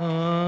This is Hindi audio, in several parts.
Ah.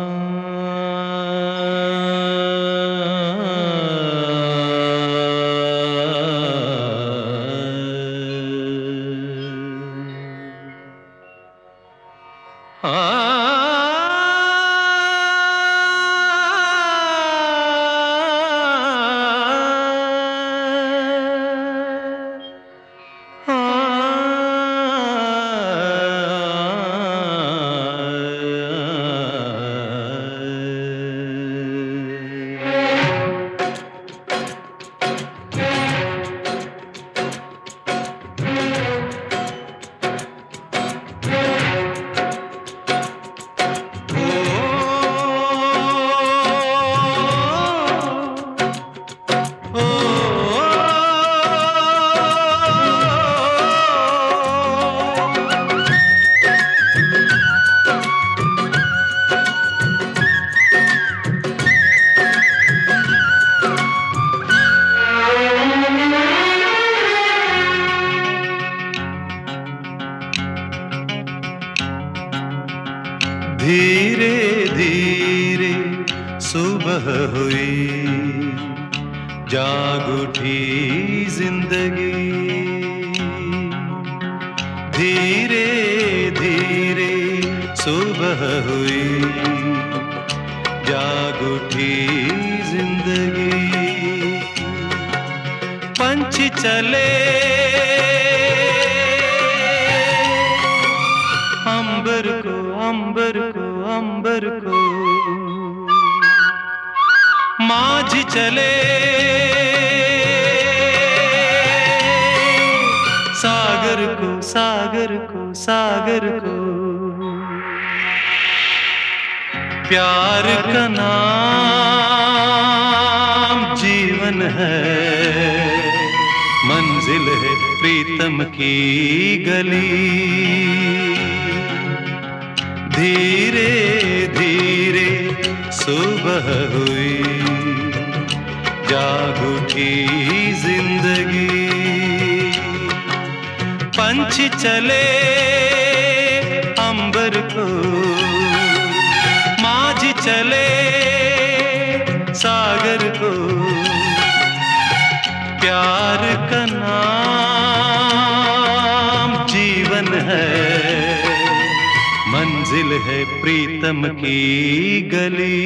धीरे धीरे सुबह हुई। जाग उठी ज़िंदगी। धीरे धीरे सुबह हुई। जाग उठी ज़िंदगी। पंछी चले माझी चले। सागर को सागर को सागर को। प्यार का नाम जीवन है। मंजिल है प्रीतम की गली। धीरे धीरे सुबह हुई। उठी ज़िंदगी। पंछी चले अंबर को। माझ चले सागर को। प्यार का नाम जीवन है। मंजिल है प्रीतम की गली।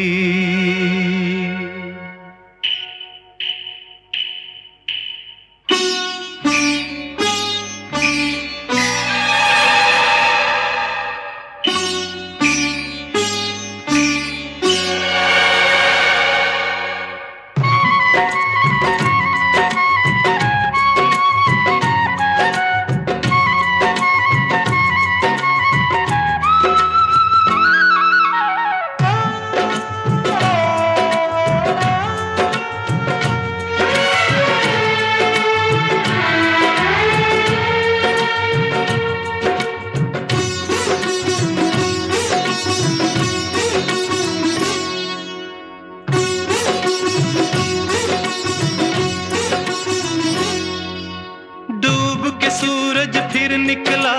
फिर निकला।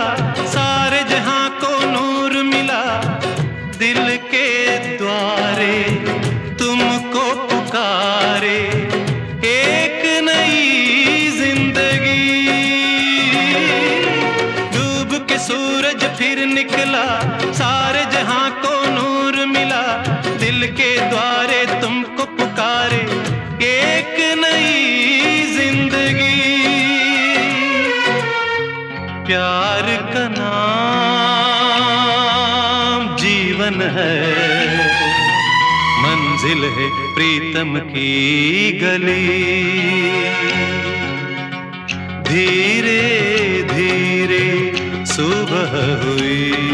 सारे जहाँ को नूर मिला। दिल के द्वारे तुमको पुकारे। एक नई ज़िंदगी। डूब के सूरज फिर निकला। सारे जहाँ को नूर मिला। दिल के द्वारे मंजिल है प्रीतम की गली। धीरे धीरे सुबह हुई।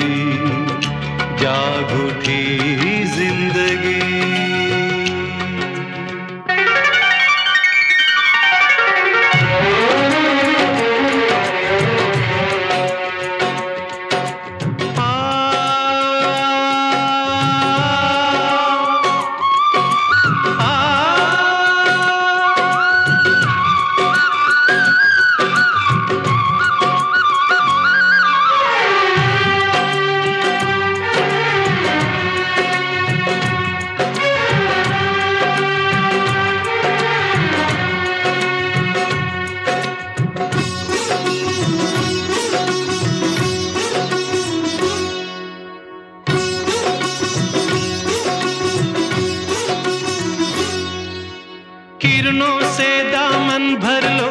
किरणों से दामन भर लो,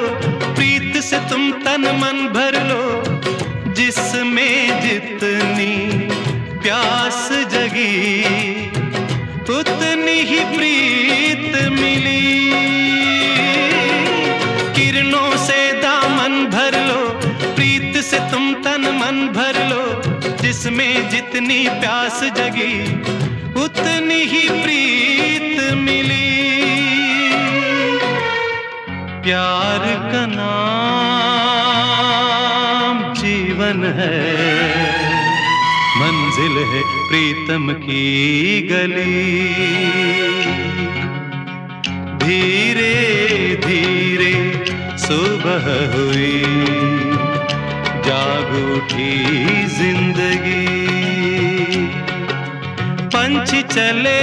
प्रीत से तुम तन मन भर लो, जिसमें जितनी प्यास जगी, उतनी ही प्रीत मिली। किरणों से दामन भर लो, प्रीत से तुम तन मन भर लो, जिसमें जितनी प्यास जगी, उतनी ही प्रीत मिली। प्यार का नाम जीवन है। मंजिल है प्रीतम की गली। धीरे धीरे सुबह हुई। जाग उठी ज़िंदगी। पंछी चले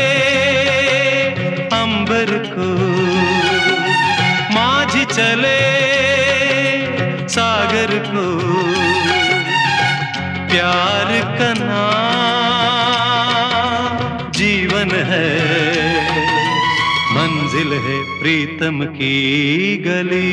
प्यार का नाम जीवन है। मंजिल है प्रीतम की गली।